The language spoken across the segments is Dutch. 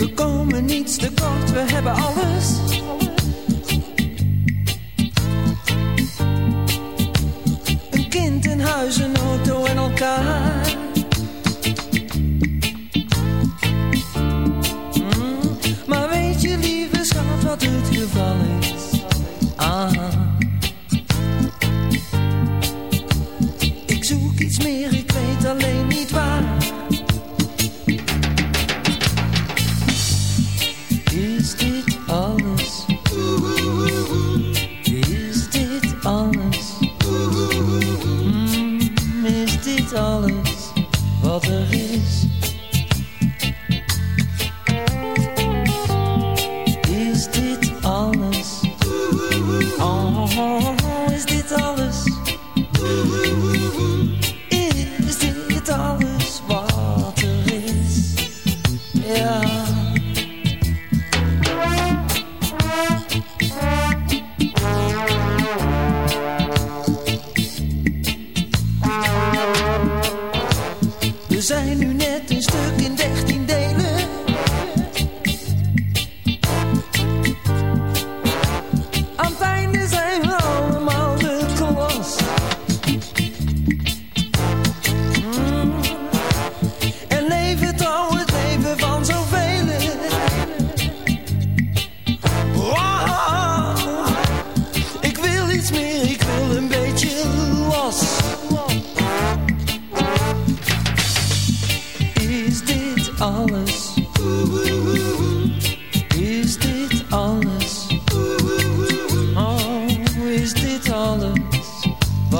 We komen niets tekort, we hebben alles. Een kind, een huis, een auto en elkaar.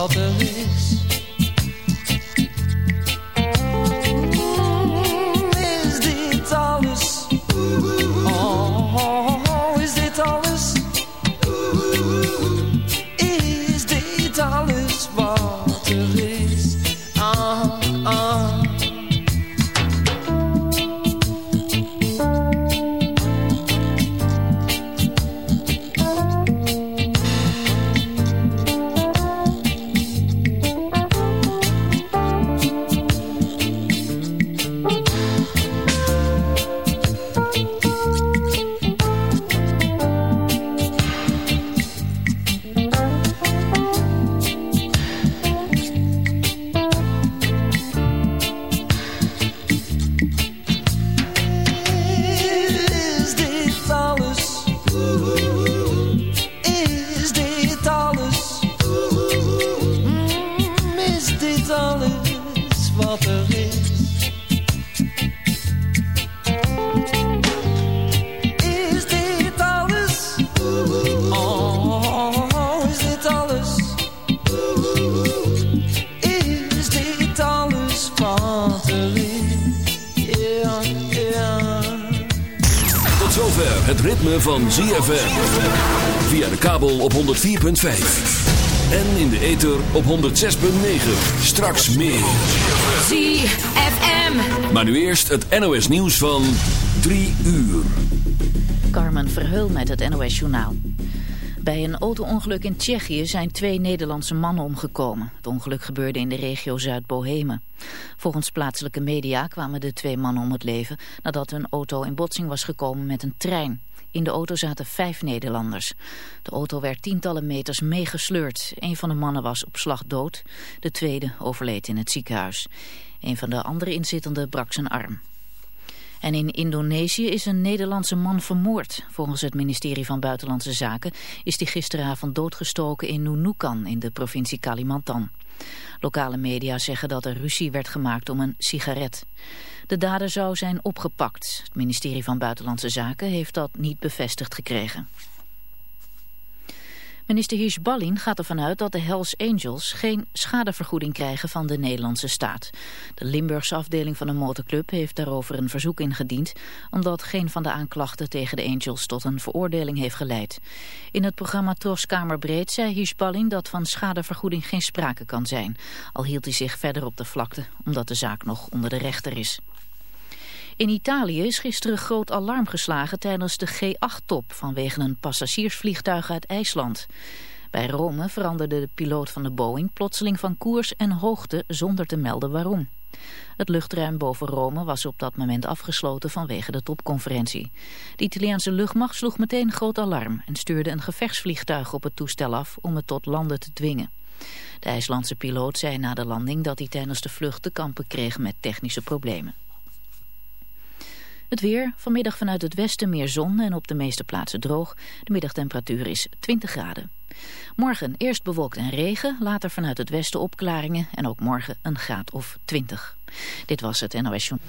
Wat van ZFM. Via de kabel op 104.5. En in de ether op 106.9. Straks meer. ZFM. Maar nu eerst het NOS nieuws van 3 uur. Carmen Verheul met het NOS Journaal. Bij een auto-ongeluk in Tsjechië zijn twee Nederlandse mannen omgekomen. Het ongeluk gebeurde in de regio Zuid-Bohemen. Volgens plaatselijke media kwamen de twee mannen om het leven... nadat hun auto in botsing was gekomen met een trein. In de auto zaten vijf Nederlanders. De auto werd tientallen meters meegesleurd. Een van de mannen was op slag dood. De tweede overleed in het ziekenhuis. Een van de andere inzittenden brak zijn arm. En in Indonesië is een Nederlandse man vermoord. Volgens het ministerie van Buitenlandse Zaken is hij gisteravond doodgestoken in Nunukan in de provincie Kalimantan. Lokale media zeggen dat er ruzie werd gemaakt om een sigaret. De dader zou zijn opgepakt. Het ministerie van Buitenlandse Zaken heeft dat niet bevestigd gekregen. Minister Hirsch-Ballin gaat ervan uit dat de Hells Angels geen schadevergoeding krijgen van de Nederlandse staat. De Limburgse afdeling van de motorclub heeft daarover een verzoek ingediend, omdat geen van de aanklachten tegen de Angels tot een veroordeling heeft geleid. In het programma Tros Kamerbreed zei Hirsch-Ballin dat van schadevergoeding geen sprake kan zijn, al hield hij zich verder op de vlakte, omdat de zaak nog onder de rechter is. In Italië is gisteren groot alarm geslagen tijdens de G8-top vanwege een passagiersvliegtuig uit IJsland. Bij Rome veranderde de piloot van de Boeing plotseling van koers en hoogte zonder te melden waarom. Het luchtruim boven Rome was op dat moment afgesloten vanwege de topconferentie. De Italiaanse luchtmacht sloeg meteen groot alarm en stuurde een gevechtsvliegtuig op het toestel af om het tot landen te dwingen. De IJslandse piloot zei na de landing dat hij tijdens de vlucht te kampen kreeg met technische problemen. Het weer, vanmiddag vanuit het westen meer zon en op de meeste plaatsen droog. De middagtemperatuur is 20 graden. Morgen eerst bewolkt en regen, later vanuit het westen opklaringen en ook morgen een graad of 20. Dit was het NOS Journal.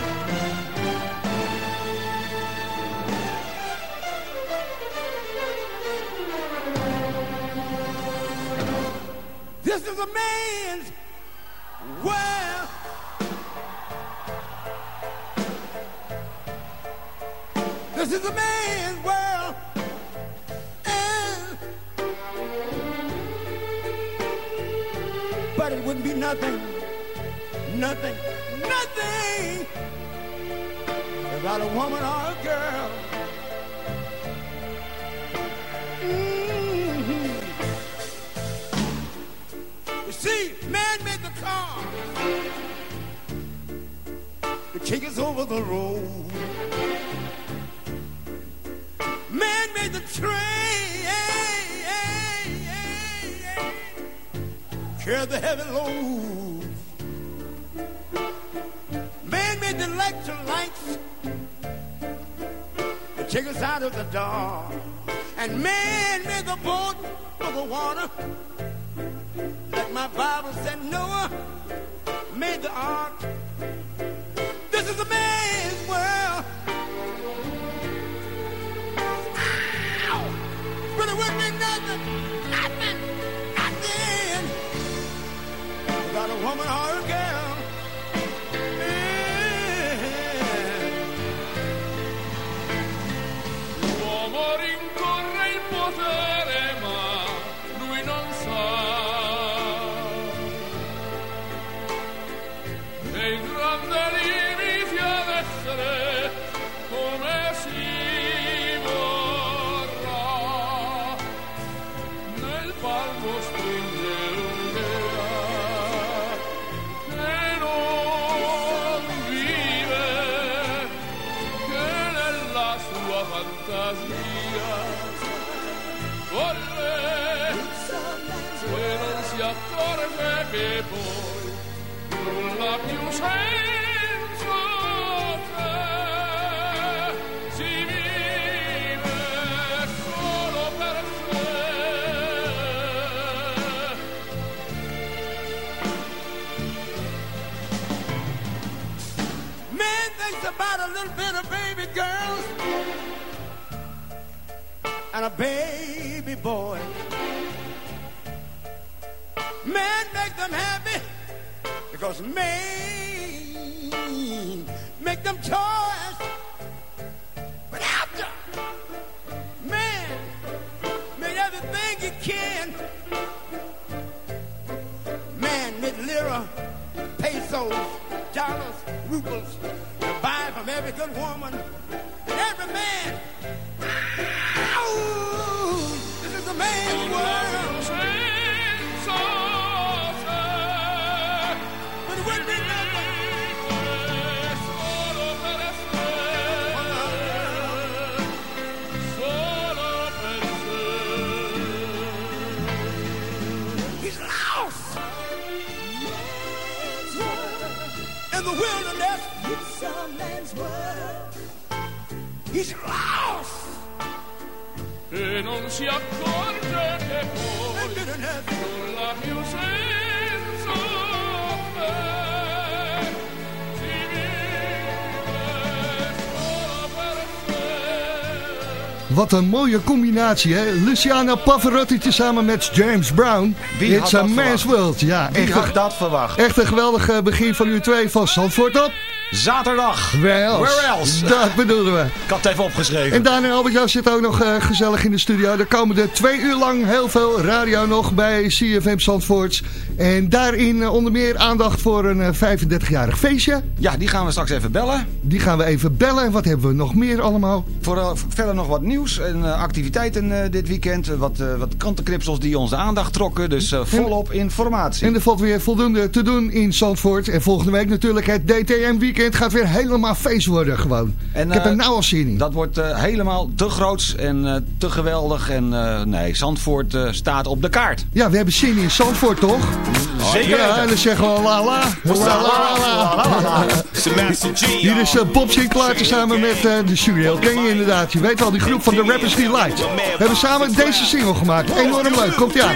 This is a man's world. This is a man's world. And- but it wouldn't be nothing, nothing, nothing without a woman or a girl. Over the road. Man made the train, carry the heavy load. Man made the electric lights to take us out of the dark. And man made the boat for the water. Like my Bible said, Noah made the ark. woman, Haruka! Più senza te si vive solo per te Man thinks about a little bit of baby girls and a baby boy. Them happy because man make them choice. But after man made everything he can, man made lira, pesos, dollars, rubles buy from every good woman Wat een mooie combinatie, hè? Luciana Pavarotti samen met James Brown. Wie had It's dat a man's verwacht? world. Ja, Wie echt, had dat verwacht? echt een geweldig begin van uur 2 van Zandvoort op. Zaterdag. Where else? Where else? Dat bedoelen we. Ik had het even opgeschreven. En Daan en Albert-Jan zitten ook nog eh, gezellig in de studio. Er komen er twee uur lang heel veel radio nog bij CFM Zandvoort. En daarin eh, onder meer aandacht voor een eh, 35-jarig feestje. Ja, die gaan we straks even bellen. Die gaan we even bellen. En wat hebben we nog meer allemaal? Voor eh, verder nog wat nieuws en eh, activiteiten eh, dit weekend. Eh, wat, eh, wat krantenknipsels die onze aandacht trokken. Dus eh, volop informatie. En er valt weer voldoende te doen in Zandvoort. En volgende week natuurlijk het DTM weekend gaat weer helemaal feest worden gewoon. En, Ik heb er nou al zin in. Dat wordt eh, helemaal te groots en eh, te geweldig. En eh, nee, Zandvoort eh, staat op de kaart. Ja, we hebben zin in Zandvoort toch? Zeker Ja, en dan zeggen we la la. La la la. Hier is uh, Bob Sinclair samen met uh, de Suriel. Ken je inderdaad. Je weet wel, die groep van de Rappers Delight. We hebben samen deze single gemaakt. Enorm leuk. Komt ie aan.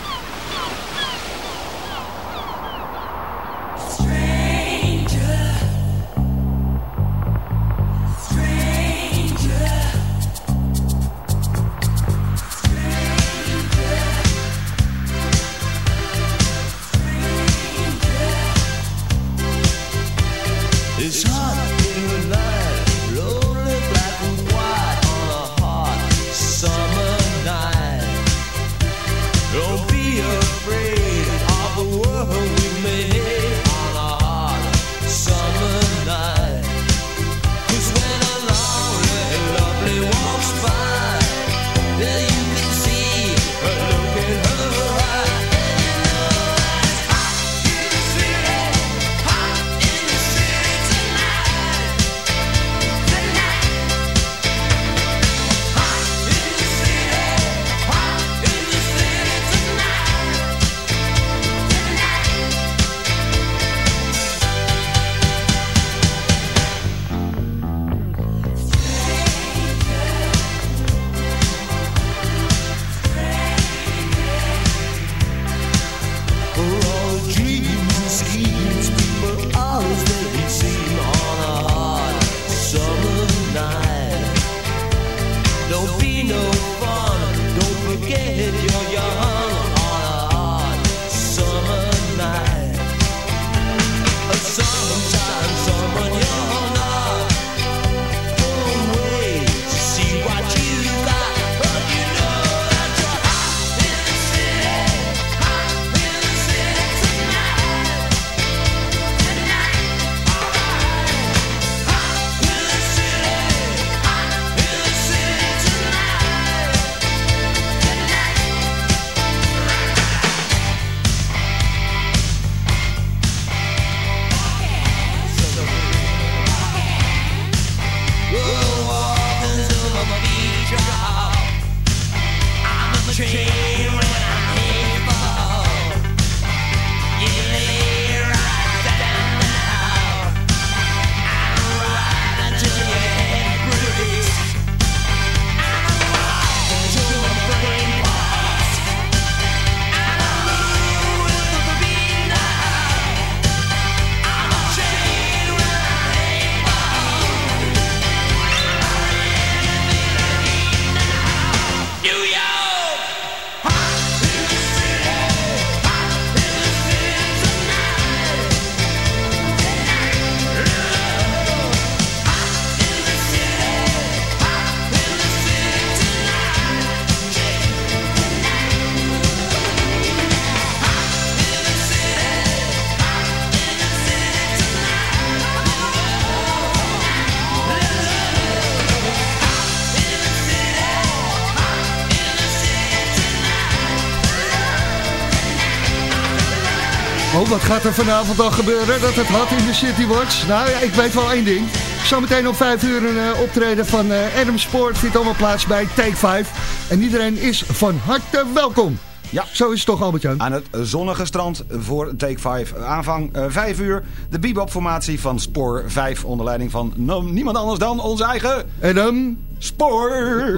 wat gaat er vanavond dan gebeuren dat het hot in de city wordt? Nou ja, ik weet wel één ding. Zometeen om vijf uur een eh, optreden van eh, Adam Sport vindt allemaal plaats bij Take 5. En iedereen is van harte welkom. Ja. Zo is het toch, Albert-Jan? Aan het zonnige strand voor Take 5. Aanvang eh, 5 uur. De bebop-formatie van Spoor 5 onder leiding van no- niemand anders dan onze eigen Adam Spoor.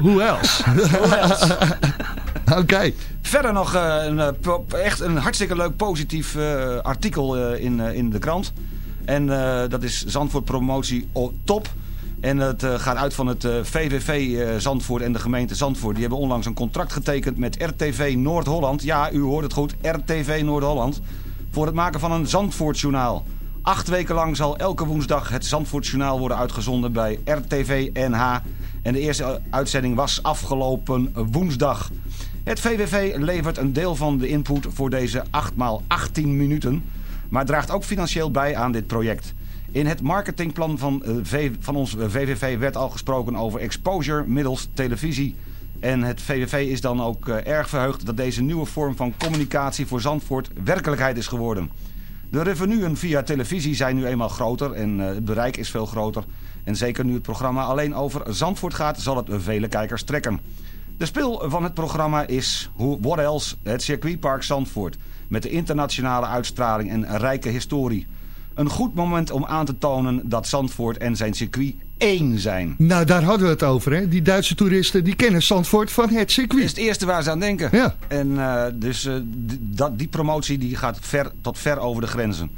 Who else? Oké. Verder nog eh, een, eh, echt een hartstikke leuk positief eh, artikel eh, in, eh, in de krant. En eh, dat is Zandvoort Promotie Top. En het eh, gaat uit van het eh, VVV eh, Zandvoort en de gemeente Zandvoort. Die hebben onlangs een contract getekend met RTV Noord-Holland. Ja, u hoort het goed, RTV Noord-Holland. Voor het maken van een Zandvoortjournaal. Acht weken lang zal elke woensdag het Zandvoortjournaal worden uitgezonden bij RTV NH. En de eerste uitzending was afgelopen woensdag. Het VVV levert een deel van de input voor deze 8x18 minuten, maar draagt ook financieel bij aan dit project. In het marketingplan van, eh, van ons VVV werd al gesproken over exposure middels televisie. En het VVV is dan ook eh, erg verheugd dat deze nieuwe vorm van communicatie voor Zandvoort werkelijkheid is geworden. De revenuen via televisie zijn nu eenmaal groter en eh, het bereik is veel groter. En zeker nu het programma alleen over Zandvoort gaat, zal het vele kijkers trekken. De spil van het programma is What Else? Het circuitpark Zandvoort. Met de internationale uitstraling en rijke historie. Een goed moment om aan te tonen dat Zandvoort en zijn circuit één zijn. Nou, daar hadden we het over, hè. Die Duitse toeristen, die kennen Zandvoort van het circuit. Dat is het eerste waar ze aan denken. Ja. En eh, dus eh, dat, die promotie die gaat ver, tot ver over de grenzen.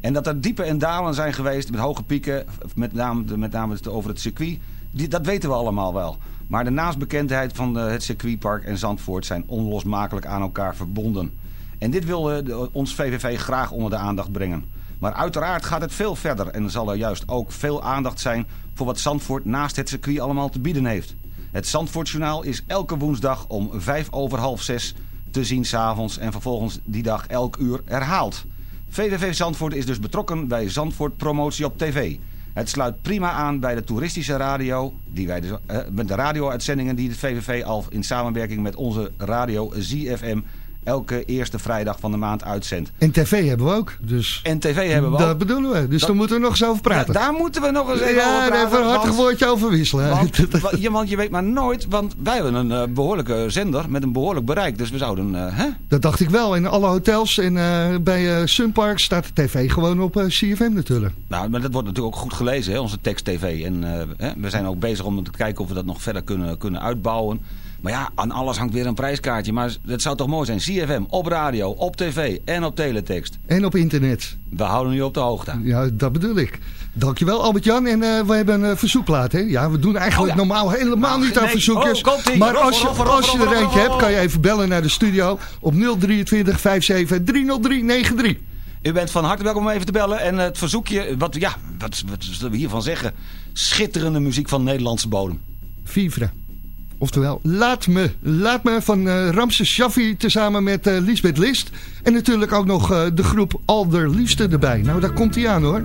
En dat er diepe en dalen zijn geweest met hoge pieken, met name, met name over het circuit, die, dat weten we allemaal wel. Maar de naastbekendheid van eh, het circuitpark en Zandvoort zijn onlosmakelijk aan elkaar verbonden. En dit wil ons VVV graag onder de aandacht brengen. Maar uiteraard gaat het veel verder en zal er juist ook veel aandacht zijn voor wat Zandvoort naast het circuit allemaal te bieden heeft. Het Zandvoortjournaal is elke woensdag om vijf over half zes te zien s'avonds en vervolgens die dag elk uur herhaald. VVV Zandvoort is dus betrokken bij Zandvoort Promotie op TV. Het sluit prima aan bij de toeristische radio, die wij dus, eh, de radio-uitzendingen die de VVV al in samenwerking met onze radio ZFM elke eerste vrijdag van de maand uitzendt. En tv hebben we ook, dus... En tv hebben we Dat ook. bedoelen we, dus Dat- daar moeten we nog eens over praten. Ja, daar moeten we nog eens even ja, over daar praten. even een hartig want- woordje over wisselen. Want, je weet maar nooit, want wij hebben een eh, behoorlijke zender met een behoorlijk bereik. Dus we zouden, eh, hè? Dat dacht ik wel. In alle hotels en eh, bij Sunpark staat de tv gewoon op CFM natuurlijk. Nou, maar dat wordt natuurlijk ook goed gelezen, hè, onze tekst-tv. En eh, hè, we zijn ook bezig om te kijken of we dat nog verder kunnen, kunnen uitbouwen. Maar ja, aan alles hangt weer een prijskaartje. Maar het zou toch mooi zijn. CFM op radio, op tv en op teletext. En op internet. We houden u op de hoogte. Ja, dat bedoel ik. Dankjewel Albert-Jan. En eh, we hebben een eh, verzoekplaat. Hè? Ja, we doen eigenlijk Oh ja. normaal helemaal Nou, niet aan nee. verzoekjes. Oh, maar als je, als je er eentje hebt, kan je even bellen naar de studio op 023 57 30393. U bent van harte welkom om even te bellen. En het verzoekje, wat, ja, wat, wat zullen we hiervan zeggen? Schitterende muziek van Nederlandse bodem. Vivre. Oftewel, Laat Me. Laat Me van eh Ramses Shaffi tezamen met eh Lisbeth List. En natuurlijk ook nog eh, de groep Alderliefste erbij. Nou, daar komt hij aan hoor.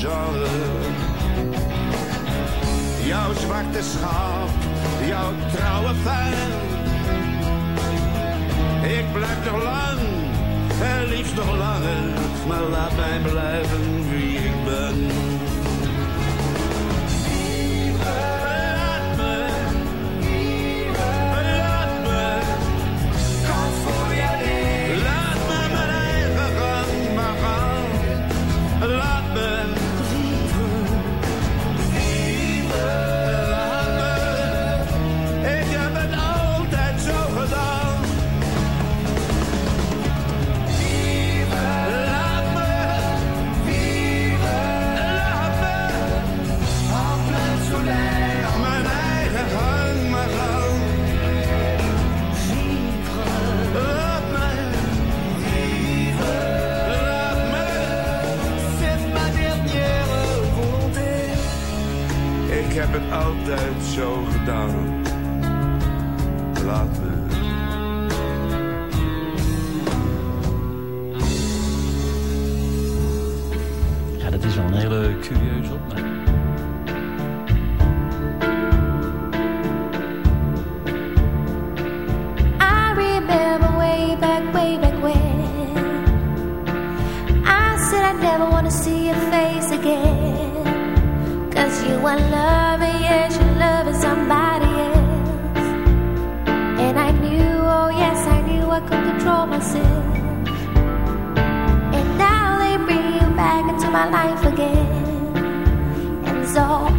genre. Jouw zwarte schaap, jouw trouwe fan. Ik blijf nog lang, en liefst nog langer, maar laat mij blijven wie ik ben. altijd zo gedaan. Laat me. Ja, dat is wel een hele curieuze opmerking. never wanna see your face again. Cause you are love. control myself. And now they bring you back into my life again. And so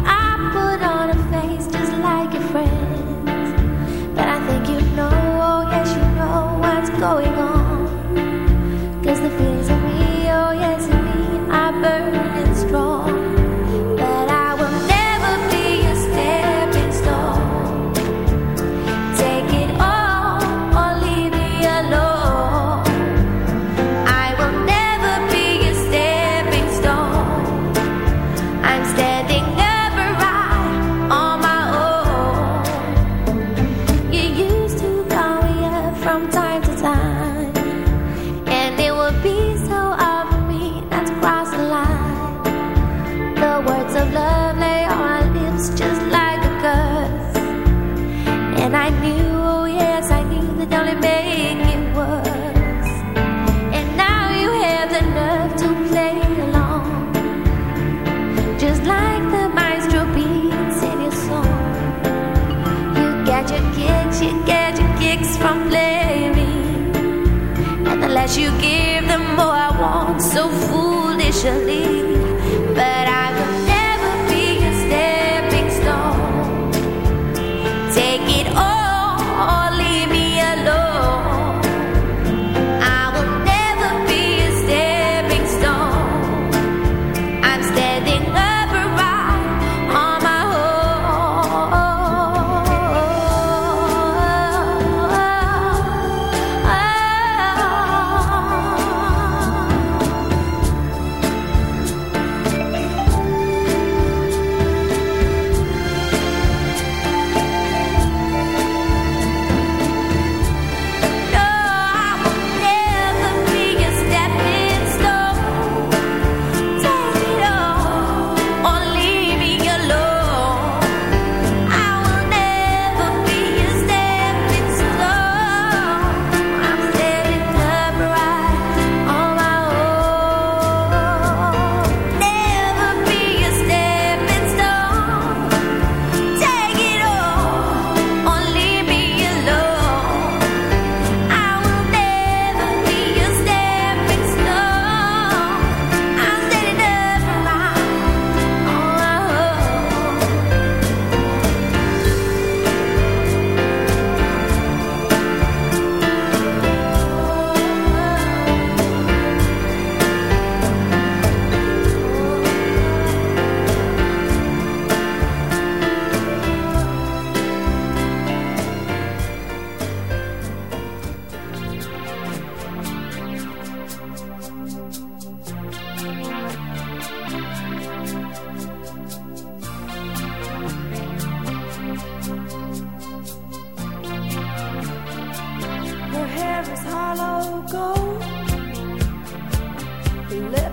这里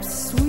sweet.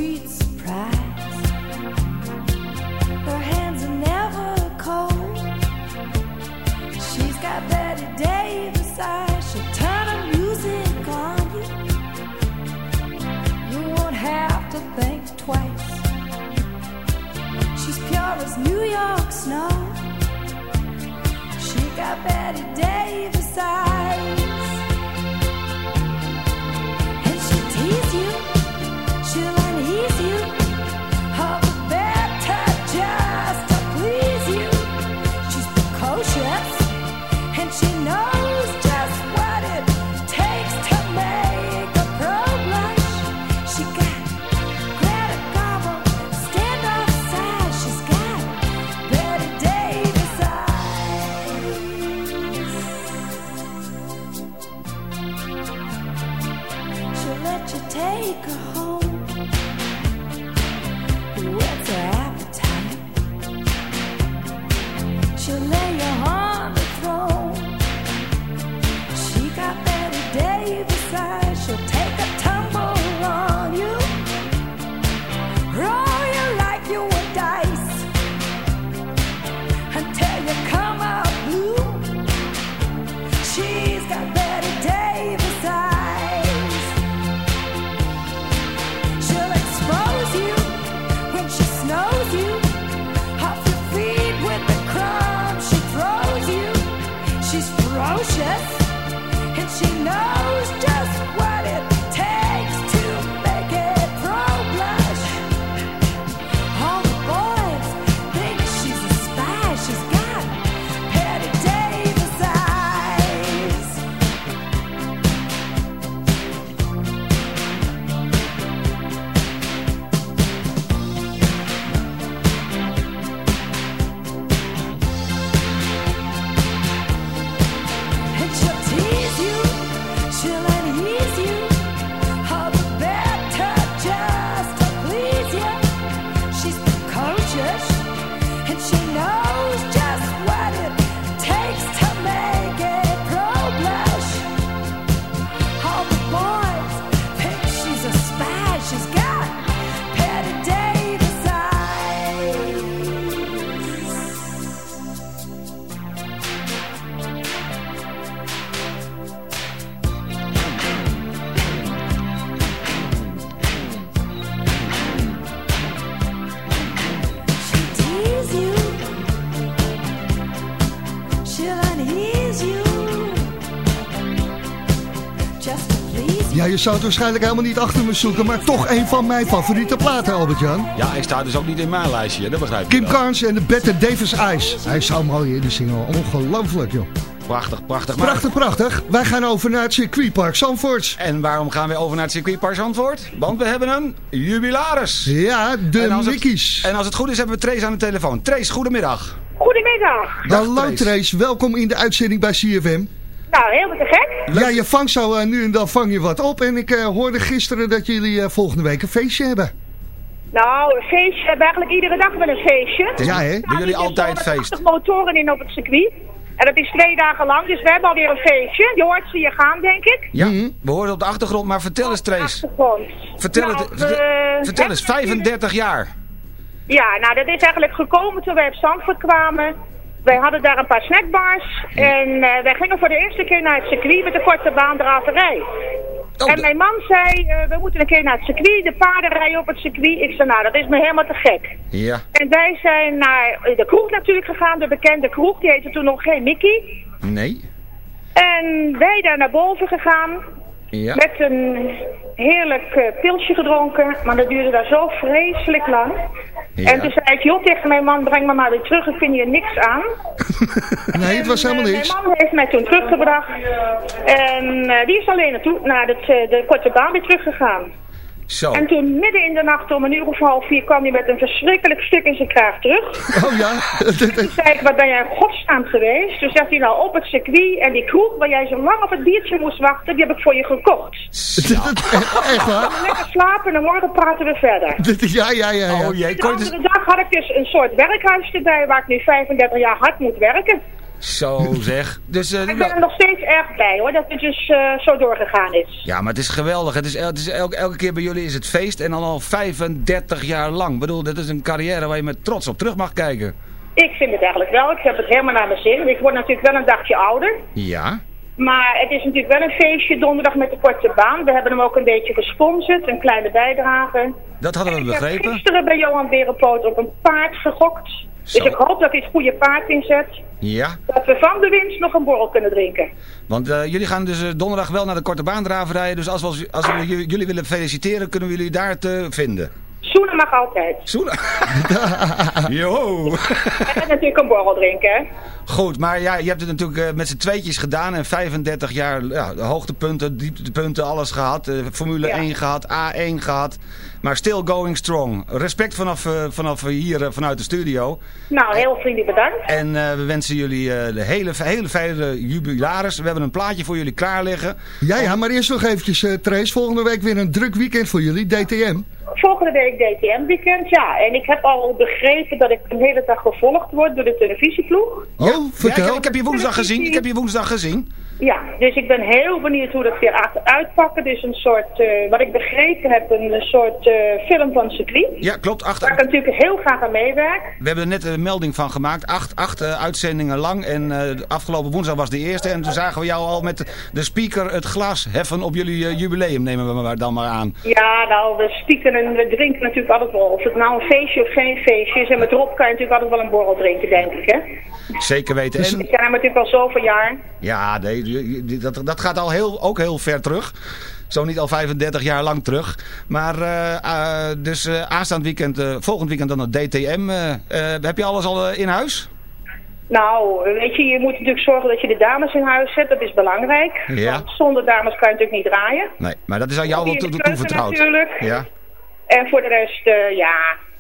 Zou het waarschijnlijk helemaal niet achter me zoeken, maar toch een van mijn favoriete platen, Albert-Jan. Ja, hij staat dus ook niet in mijn lijstje, dat begrijp ik Kim wel. Carnes en de Better Davis Eyes. Hij is zo mooi in de single. Ongelooflijk, joh. Prachtig, prachtig. Maar... Prachtig, prachtig. Wij gaan over naar het circuitpark Zandvoort. En waarom gaan we over naar het circuitpark Zandvoort? Want we hebben een jubilaris. Ja, de en het-. En als het goed is hebben we Trace aan de telefoon. Trace, goedemiddag. Goedemiddag. Hallo Trace, welkom in de uitzending bij CFM. Nou, helemaal te gek. Ja, je vangt zo eh, nu en dan vang je wat op. En ik eh, hoorde gisteren dat jullie eh, volgende week een feestje hebben. Nou, een feestje. We hebben eigenlijk iedere dag wel een feestje. Ja, hè? Doen jullie altijd feest? 80 motoren in op het circuit. En dat is twee dagen lang, dus we hebben alweer een feestje. Je hoort ze hier gaan, denk ik. Ja, we horen het op de achtergrond, maar vertel eens Trace. Achtergrond. Vertel, Nou, het, we vertel, vertel eens, hebben 35 jaar. Ja, nou dat is eigenlijk gekomen toen wij op Zandvoort kwamen. Wij hadden daar een paar snackbars. En eh, wij gingen voor de eerste keer naar het circuit met de korte baandraverij. Oh, en mijn man zei, eh, we moeten een keer naar het circuit, de paarden rijden op het circuit. Ik zei, nou dat is me helemaal te gek. Ja. En wij zijn naar de kroeg natuurlijk gegaan, de bekende kroeg. Die heette toen nog geen Mickey. Nee. En wij daar naar boven gegaan. Ja. Met een heerlijk eh, pilsje gedronken. Maar dat duurde daar zo vreselijk lang. Ja. En toen zei ik, joh, tegen mijn man, breng me maar weer terug. Ik vind hier niks aan. Nee, het was helemaal En, eh, niks. Mijn man heeft mij toen teruggebracht. En eh, die is alleen naartoe, naar het, de korte baan weer teruggegaan. Zo. En toen midden in de nacht om een uur of half vier kwam hij met een verschrikkelijk stuk in zijn kraag terug. Oh ja? Toen zei ik, wat ben jij in godsnaam geweest? Toen zegt hij nou op het circuit en die kroeg waar jij zo lang op het biertje moest wachten, die heb ik voor je gekocht. Echt waar? Lekker slapen en morgen praten we verder. Ja, ja, ja. ja. Oh jee, De andere dag had ik dus een soort werkhuis erbij waar ik nu 35 jaar hard moet werken. Zo zeg. Dus, eh, Ik ben er nog steeds erg blij hoor, dat het dus eh, zo doorgegaan is. Ja, maar het is geweldig. Het is, el- het is elke, elke keer bij jullie is het feest en dan al 35 jaar lang. Ik bedoel, dit is een carrière waar je met trots op terug mag kijken. Ik vind het eigenlijk wel, ik heb het helemaal naar mijn zin. Ik word natuurlijk wel een dagje ouder. Ja. Maar het is natuurlijk wel een feestje donderdag met de korte baan. We hebben hem ook een beetje gesponsord, een kleine bijdrage. Dat hadden we Ik heb begrepen. gisteren bij Johan Berenpoot op een paard gegokt. Dus ik hoop dat ik het goede paard inzet. Ja, Dat we van de winst nog een borrel kunnen drinken. want eh, jullie gaan dus eh, donderdag wel naar de korte baandraven rijden. Dus als we, als, we jullie willen feliciteren, kunnen we jullie daar te vinden. Zoenen mag altijd. Zoenen? Jo! En natuurlijk een borrel drinken, hè. Goed, maar ja, je hebt het natuurlijk eh, met z'n tweetjes gedaan en 35 jaar ja, de hoogtepunten, dieptepunten, alles gehad. eh, Formule 1 gehad, A1 gehad. Maar still going strong. Respect vanaf, eh, vanaf hier, vanuit de studio. Nou, heel vriendelijk bedankt. En eh, we wensen jullie eh, de hele, hele fijne jubilaris. We hebben een plaatje voor jullie klaar liggen. Ja, ja, maar eerst nog eventjes, eh Trace. Volgende week weer een druk weekend voor jullie, DTM. Volgende week DTM weekend, ja. En ik heb al begrepen dat ik een hele dag gevolgd word door de televisieploeg. Oh, Ja, vertel. ik, ik heb je woensdag gezien. Ik heb je woensdag gezien. Ja, dus ik ben heel benieuwd hoe dat weer gaat uitpakken. Dus een soort, eh, wat ik begrepen heb, een, soort eh, film van circuit. Ja, klopt. Acht, Waar ik natuurlijk heel graag aan meewerk. We hebben er net een melding van gemaakt. Acht, acht eh, uitzendingen lang. En afgelopen woensdag was de eerste. En toen zagen we jou al met de speaker het glas heffen op jullie jubileum. Nemen we maar dan maar aan. Ja, nou, we spieken en we drinken natuurlijk altijd wel. Of het nou een feestje of geen feestje is. En met Rob kan je natuurlijk altijd wel een borrel drinken, denk ik, hè. Zeker weten. En, Ik ken hem natuurlijk al zoveel jaar. ja, nee, dat, dat gaat al heel, ook heel ver terug. Zo niet al 35 jaar lang terug. Maar eh, eh, dus eh, aanstaand weekend, volgend weekend dan het DTM. heb je alles al in huis? Nou, weet je, je moet natuurlijk zorgen dat je de dames in huis zet. Dat is belangrijk. Ja. Want zonder dames kan je natuurlijk niet draaien. Nee, maar dat is aan jou wel in toe- toevertrouwd. natuurlijk. Ja. En voor de rest, ja,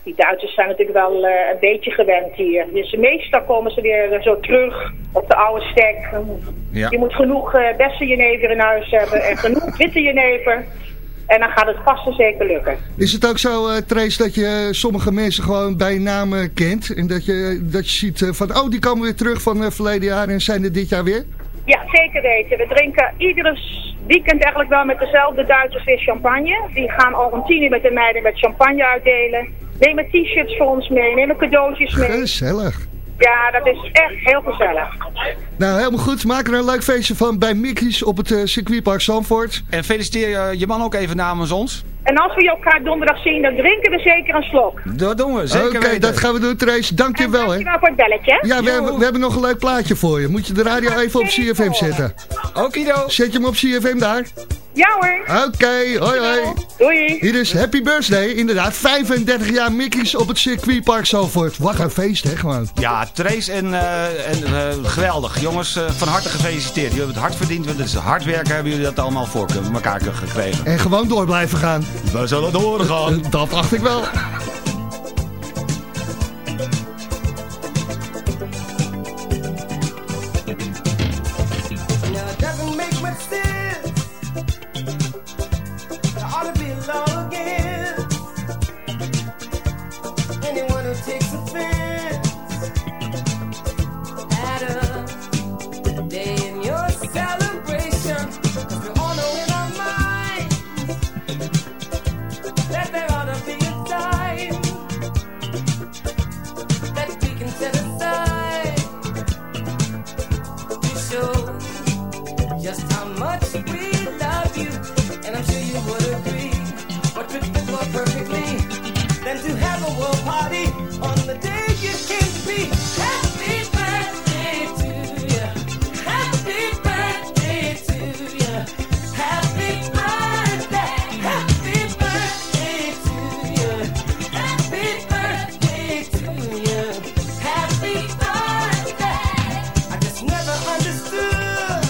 die Duitsers zijn natuurlijk wel eh, een beetje gewend hier. Dus meestal komen ze weer eh, zo terug op de oude stek. Ja. Je moet genoeg uh, beste jenever in huis hebben en genoeg witte jenever. En dan gaat het vast en zeker lukken. Is het ook zo, eh Trace, dat je eh, sommige mensen gewoon bij naam eh, kent? En dat je, dat je ziet eh, van, oh, die komen weer terug van eh, verleden jaar en zijn er dit jaar weer? Ja, zeker weten. We drinken iedere weekend eigenlijk wel met dezelfde Duitsers weer champagne. Die gaan Argentinië met de meiden met champagne uitdelen. Nemen t-shirts voor ons mee, nemen cadeautjes mee. Gezellig. Ja, dat is echt heel gezellig. Nou, helemaal goed. Maak er een leuk feestje van bij Mickey's op het eh, circuitpark Zandvoort. En feliciteer je, je man ook even namens ons. En als we je elkaar donderdag zien, dan drinken we zeker een slok. Dat doen we, zeker Oké, dat gaan we doen, Trace. Dank je wel, hè. Dankjewel voor het belletje. Ja, we hebben, we hebben nog een leuk plaatje voor je. Moet je de radio even op CFM zetten. Okido. Zet je hem op CFM daar? Ja hoor. Oké, hoi hoi. Doei. Hier is Happy Birthday, inderdaad. 35 jaar Mickey's op het circuitpark Zandvoort. Wat een feest, hè, gewoon. Ja, Trace en, eh, en eh, geweldig. Jongens, eh, van harte gefeliciteerd. Jullie hebben het hard verdiend. want Het is hard werken, hebben jullie dat allemaal voor elkaar gekregen. En gewoon door blijven gaan. We zullen doorgaan. Dat dacht ik wel. Understood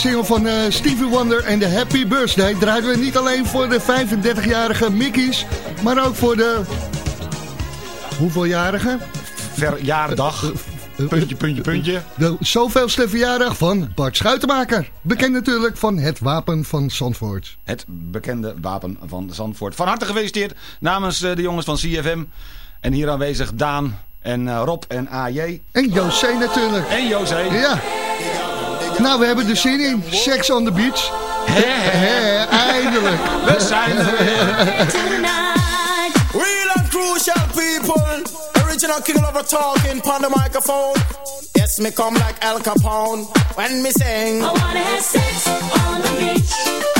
single van eh, Stevie Wonder en de Happy Birthday draaien we niet alleen voor de 35-jarige Mickey's, maar ook voor de... Hoeveeljarige? Verjaardag. Puntje, puntje, puntje. De zoveelste verjaardag van Bart Schuitenmaker. Bekend natuurlijk van het wapen van Zandvoort. Het bekende wapen van Zandvoort. Van harte gefeliciteerd namens eh, de jongens van CFM. En hier aanwezig Daan en eh, Rob en AJ. En José natuurlijk. En José. Ja. Nou, we hebben er zin in. Sex on the beach. He, eindelijk. We zijn er Real and crucial people. Original king of a talking on the microphone. Yes, me come like Al Capone when me sing. I wanna have sex on the beach.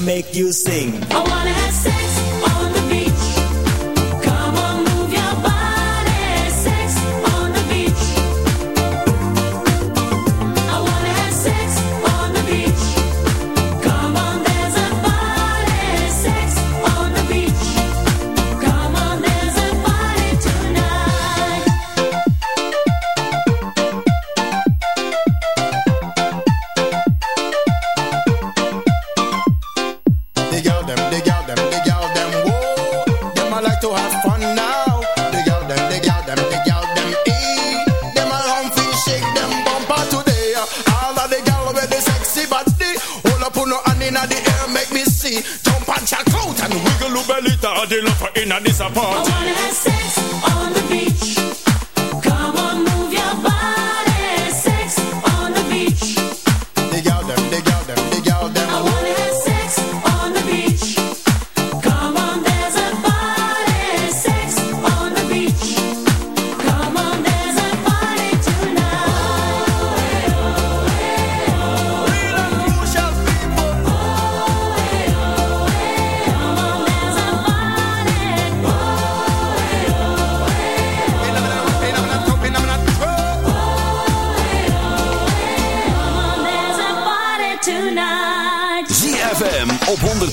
make you sing. I wanna belly to the lover in a this I wanna have sex on the beach.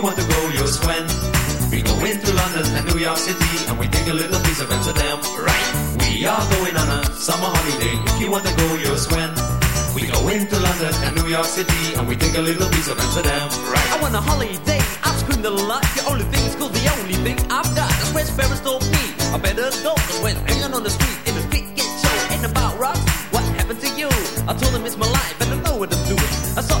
You want to go, you'll swim. We go into London and New York City, and we take a little piece of Amsterdam. Right. We are going on a summer holiday. If you want to go, you'll swim. We go into London and New York City, and we take a little piece of Amsterdam. Right. I want a holiday. I've screamed a lot. The only thing is cool. The only thing I've got. That's where Ferris told me. I better go. Cause when hanging on the street in the street get show ain't about rocks. What happened to you? I told him it's my life and I know what I'm doing. I saw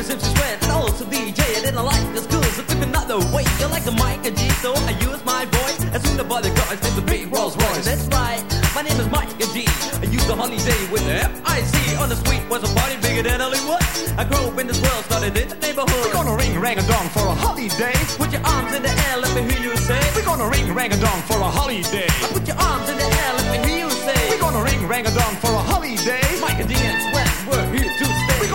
name is MC Sven, and also oh, DJ. I didn't like the school, so took another way. You like the mic and G, so I use my voice. As soon as the bodyguards did the big Rolls Royce. That's right, my name is Mike and G. I use the holiday with the F-I-C. On the street was a party bigger than Hollywood. I grew up in this world, started in the neighborhood. We're gonna ring rang a dong for a holiday. Put your arms in the air, let me hear you say. We're gonna ring rang a dong for a holiday. Put your arms in the air, let me hear you say. We're gonna ring rang a dong for a holiday. Mike and D and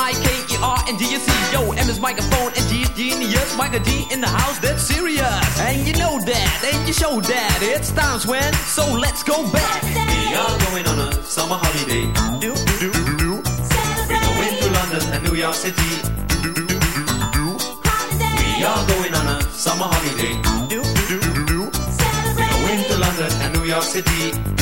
I K E R and D C. Yo, M is microphone and G is genius. Micah G in the house, that's serious. And you know that, and you show that. It's times when, so let's go back. We are going on a summer holiday. Do, do, do. We go into London and New York City. Do do do, celebrate. We are going on a summer holiday. Do, do, do. We go into London and New York City.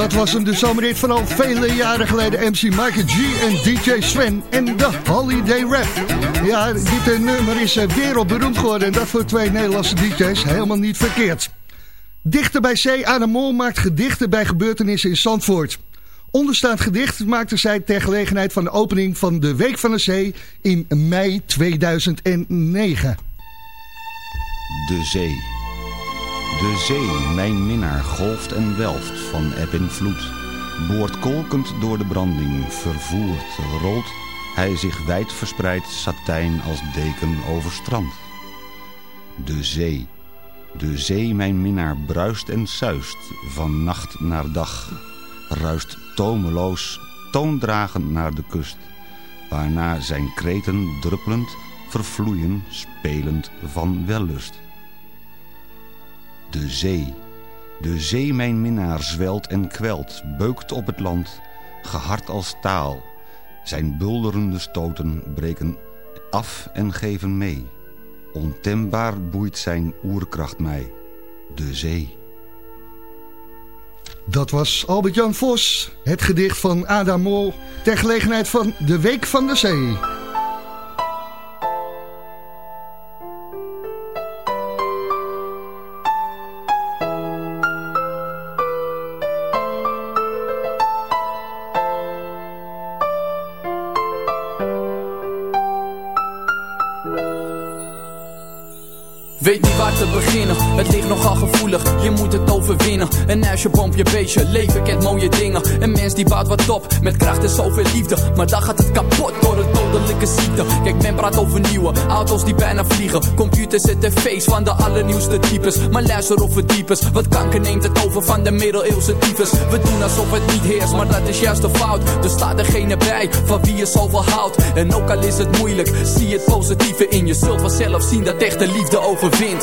Dat was hem de zomerrit van al vele jaren geleden. MC Michael G en DJ Sven en de Holiday Rap. Ja, dit eh, nummer is eh, wereldberoemd geworden. En dat voor twee Nederlandse DJ's helemaal niet verkeerd. Dichter bij zee, Anne Mol maakt gedichten bij gebeurtenissen in Zandvoort. Onderstaand gedicht maakte zij ter gelegenheid van de opening van de Week van de Zee in mei 2009. De zee. De zee, mijn minnaar, golft en welft van eb en vloed. Boort kolkend door de branding, vervoerd, rolt hij zich wijd verspreid satijn als deken over strand. De zee. De zee, mijn minnaar, bruist en suist van nacht naar dag. Ruist tomeloos, toondragend naar de kust. Waarna zijn kreten druppelend, vervloeien, spelend van wellust. De zee. De zee, mijn minnaar, zwelt en kwelt, beukt op het land, gehard als staal. Zijn bulderende stoten breken af en geven mee. Ontembaar boeit zijn oerkracht mij, de zee. Dat was Albert-Jan Vos, het gedicht van Adam Mol... ter gelegenheid van de Week van de Zee. Je moet het overwinnen. Een huisje, bompje, beestje, leven kent mooie dingen. Een mens die bouwt wat op, met kracht en zoveel liefde. Maar dan gaat het kapot door een dodelijke ziekte. Kijk, men praat over nieuwe, auto's die bijna vliegen. Computers en tv's van de allernieuwste types. Maar luister of verdiepers, wat kanker neemt het over van de middeleeuwse types We doen alsof het niet heerst, maar dat is juist de fout. Er staat degene bij, van wie je zoveel houdt En ook al is het moeilijk, zie het positieve in Je. Zult vanzelf zien dat echte liefde overwint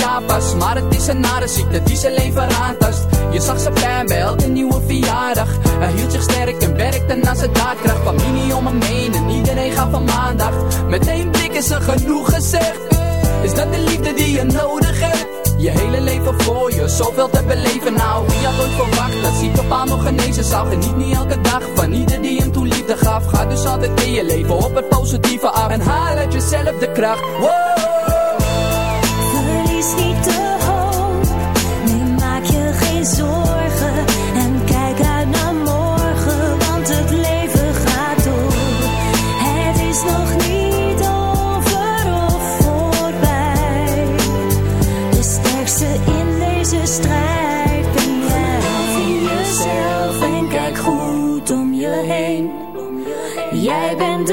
Maar het is een nare ziekte die zijn leven aantast Je zag ze blij bij elke nieuwe verjaardag. Hij hield zich sterk en werkte naar zijn daadkracht. Familie om hem heen en iedereen gaf hem aandacht. Met één blik is er genoeg gezegd. Is dat de liefde die je nodig hebt? Je hele leven voor je, zoveel te beleven. Nou Wie had ooit verwacht dat ziek op aan nog genezen zou? Geniet niet elke dag van ieder die hem toen liefde gaf. Ga dus altijd in je leven op het positieve af En haal uit jezelf de kracht. Wow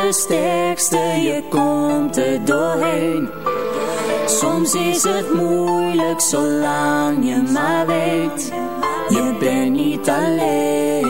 de sterkste, je komt er doorheen. Soms is het moeilijk zolang je maar weet. Je bent niet alleen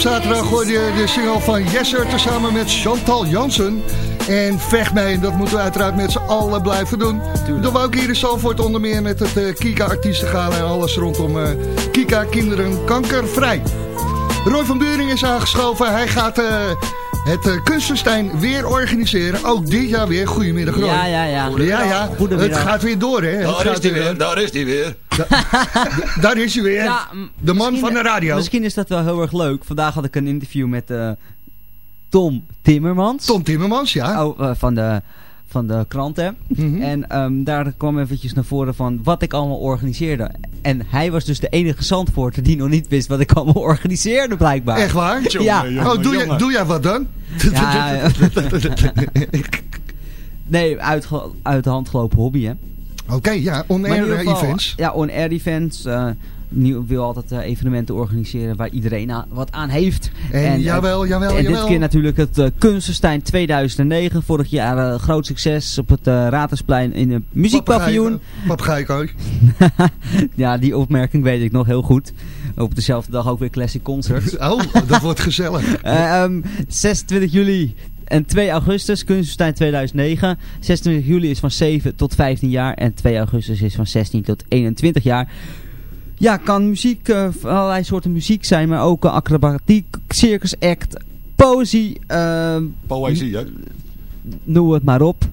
op zaterdag hoorde je de single van Jesser tezamen met Chantal Jansen. En vecht en dat moeten we uiteraard met z'n allen blijven doen. Dat doen we ook hier in Zalvoort onder meer met het eh, Kika Artiestengala en alles rondom eh, Kika Kinderen Kankervrij. Roy van Buring is aangeschoven. Hij gaat eh, het eh, Kunstenstein weer organiseren. Ook dit jaar weer. Goedemiddag Roy. Ja, ja, ja. Ja, ja. Het gaat weer door, hè? Het Daar gaat is hij weer. Daar is hij weer. Daar is hij weer. Ja, de man van de radio. Misschien is dat wel heel erg leuk. Vandaag had ik een interview met eh, Tom Timmermans. Tom Timmermans, ja. Oh, eh, van de van de krant, hè. Mhm. En ehm, daar kwam eventjes naar voren van wat ik allemaal organiseerde. En hij was dus de enige Zandvoorter die nog niet wist wat ik allemaal organiseerde, blijkbaar. Echt waar? Ja. oh, doe, jij, doe jij wat dan? Ja, nee, uitge- uit de hand gelopen hobby, hè. Oké, ja, on-air events. Ja, on-air events. eh, Nieuw wil altijd eh, evenementen organiseren waar iedereen aan- wat aan heeft. En jawel, jawel, En dit keer natuurlijk het eh Kunstenstein 2009. Vorig jaar eh, groot succes op het eh Ratersplein in een muziekpaviljoen. Papagaai. ja, die opmerking weet ik nog heel goed. Op dezelfde dag ook weer Classic Concert. Oh, dat wordt gezellig. Eh, ehm, 26 juli en 2 augustus, Kunstenstein 2009. 26 juli is van 7 tot 15 jaar en 2 augustus is van 16 tot 21 jaar. Ja, kan muziek, eh, van allerlei soorten muziek zijn, maar ook eh, acrobatiek, circus act, poëzie. ehm, Poëzie, hè? Noem het maar op.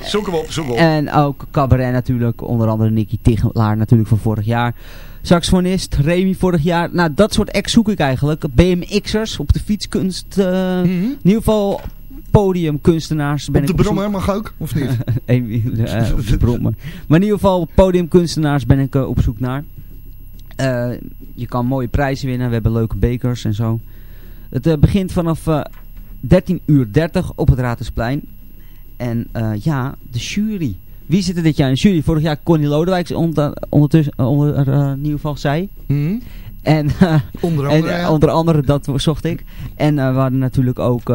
Zoek hem op, zoek hem op. En ook cabaret natuurlijk. Onder andere Nicky Tigelaar natuurlijk van vorig jaar. Saxofonist, Remy vorig jaar. Nou, dat soort acts zoek ik eigenlijk. BMX'ers op de fietskunst. eh, In ieder geval podiumkunstenaars. Ben Op de ik brommer mag ook, of niet? Op de brommer. Maar in ieder geval podiumkunstenaars ben ik eh, op zoek naar. Eh, je kan mooie prijzen winnen. We hebben leuke bekers en zo. Het eh, begint vanaf eh 13 uur 30 op het Ratersplein. En ja, de jury. Wie zit er dit jaar in de jury? Vorig jaar Connie Lodewijks onder, ondertussen, onder, in ieder geval zij. En, eh, Onder en, andere, ja. onder andere, dat zocht ik. En we hadden natuurlijk ook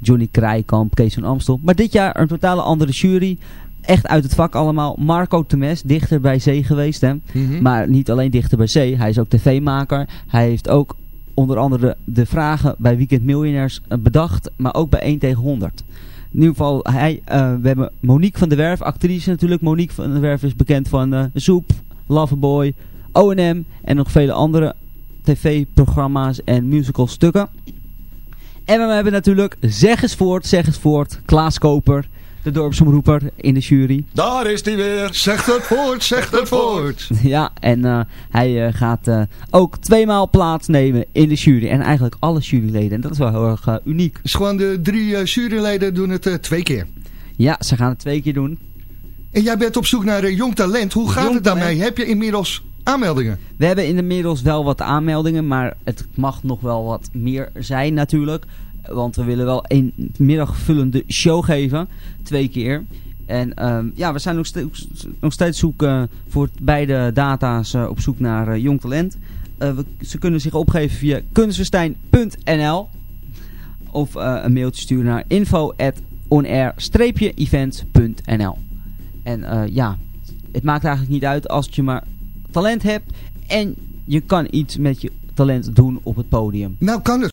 Johnny Krijkamp, Kees van Amstel. Maar dit jaar een totale andere jury. Echt uit het vak allemaal. Marco Temes, dichter bij zee geweest. Hè? Mhm. Maar niet alleen dichter bij zee. Hij is ook tv-maker. Hij heeft ook onder andere de vragen bij Weekend Millionaires eh, bedacht. Maar ook bij 1 tegen 100. In ieder geval, hij, eh, we hebben Monique van der Werf, actrice natuurlijk. Monique van der Werf is bekend van eh Zoep, Loverboy, O&M en nog vele andere tv-programma's en musical stukken. En we hebben natuurlijk Zeg eens voort, zeg eens voort, Klaas Koper, de dorpsomroeper in de jury. Daar is hij weer. Zeg dat voort, zeg dat voort. Ja, en eh, hij eh, gaat eh, ook tweemaal plaatsnemen in de jury. En eigenlijk alle juryleden. En dat is wel heel erg uniek. Dus gewoon de drie juryleden doen het eh, twee keer. Ja, ze gaan het twee keer doen. En jij bent op zoek naar jong talent. Hoe gaat Jong het daarmee? talent. Heb je inmiddels aanmeldingen? We hebben inmiddels wel wat aanmeldingen, maar het mag nog wel wat meer zijn natuurlijk. Want we willen wel een middagvullende show geven. Twee keer. En ehm, ja, we zijn nog steeds, nog steeds zoeken voor beide data's eh, op zoek naar eh, jong talent. Eh, ze kunnen zich opgeven via kunstverstijn.nl of eh, een mailtje sturen naar info@onair-events.nl. En eh, ja, het maakt eigenlijk niet uit als je maar talent hebt en je kan iets met je talent doen op het podium. Nou kan het.